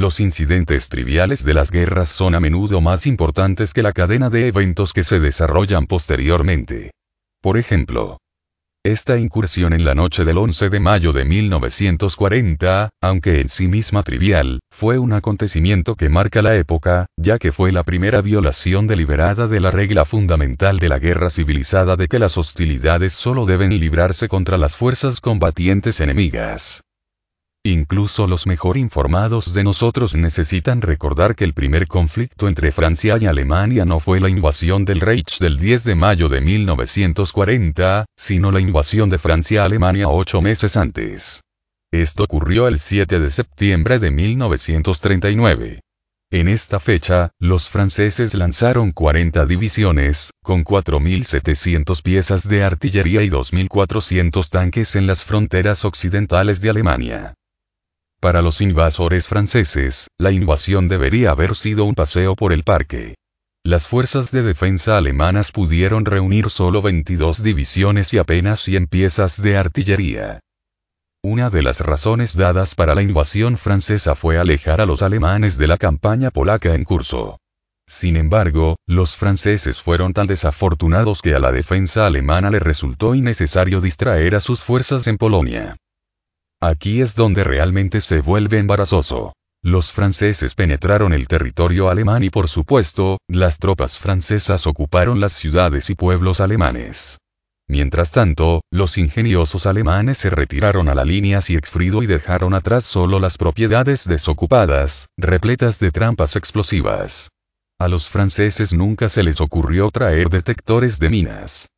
los incidentes triviales de las guerras son a menudo más importantes que la cadena de eventos que se desarrollan posteriormente. Por ejemplo, esta incursión en la noche del 11 de mayo de 1940, aunque en sí misma trivial, fue un acontecimiento que marca la época, ya que fue la primera violación deliberada de la regla fundamental de la guerra civilizada de que las hostilidades solo deben librarse contra las fuerzas combatientes enemigas. Incluso los mejor informados de nosotros necesitan recordar que el primer conflicto entre Francia y Alemania no fue la invasión del Reich del 10 de mayo de 1940, sino la invasión de Francia a Alemania ocho meses antes. Esto ocurrió el 7 de septiembre de 1939. En esta fecha, los franceses lanzaron 40 divisiones, con 4.700 piezas de artillería y 2.400 tanques en las fronteras occidentales de Alemania. Para los invasores franceses, la invasión debería haber sido un paseo por el parque. Las fuerzas de defensa alemanas pudieron reunir solo 22 divisiones y apenas 100 piezas de artillería. Una de las razones dadas para la invasión francesa fue alejar a los alemanes de la campaña polaca en curso. Sin embargo, los franceses fueron tan desafortunados que a la defensa alemana le resultó innecesario distraer a sus fuerzas en Polonia. Aquí es donde realmente se vuelve embarazoso. Los franceses penetraron el territorio alemán y por supuesto, las tropas francesas ocuparon las ciudades y pueblos alemanes. Mientras tanto, los ingeniosos alemanes se retiraron a la línea Siegfried y dejaron atrás solo las propiedades desocupadas, repletas de trampas explosivas. A los franceses nunca se les ocurrió traer detectores de minas.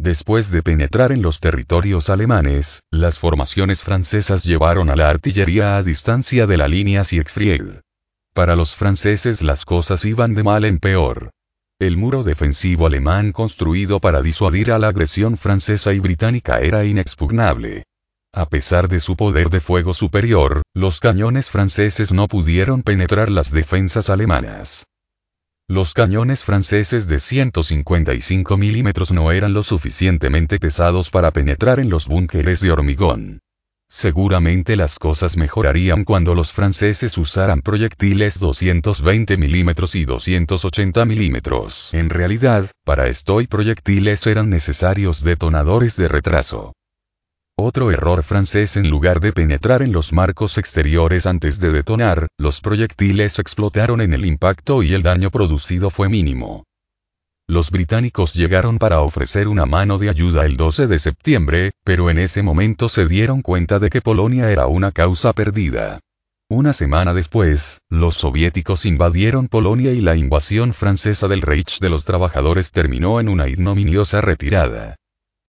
Después de penetrar en los territorios alemanes, las formaciones francesas llevaron a la artillería a distancia de la línea Siegfried. Para los franceses las cosas iban de mal en peor. El muro defensivo alemán construido para disuadir a la agresión francesa y británica era inexpugnable. A pesar de su poder de fuego superior, los cañones franceses no pudieron penetrar las defensas alemanas. Los cañones franceses de 155 milímetros no eran lo suficientemente pesados para penetrar en los búnkeres de hormigón. Seguramente las cosas mejorarían cuando los franceses usaran proyectiles 220 milímetros y 280 milímetros. En realidad, para esto y proyectiles eran necesarios detonadores de retraso. Otro error francés en lugar de penetrar en los marcos exteriores antes de detonar, los proyectiles explotaron en el impacto y el daño producido fue mínimo. Los británicos llegaron para ofrecer una mano de ayuda el 12 de septiembre, pero en ese momento se dieron cuenta de que Polonia era una causa perdida. Una semana después, los soviéticos invadieron Polonia y la invasión francesa del Reich de los Trabajadores terminó en una ignominiosa retirada.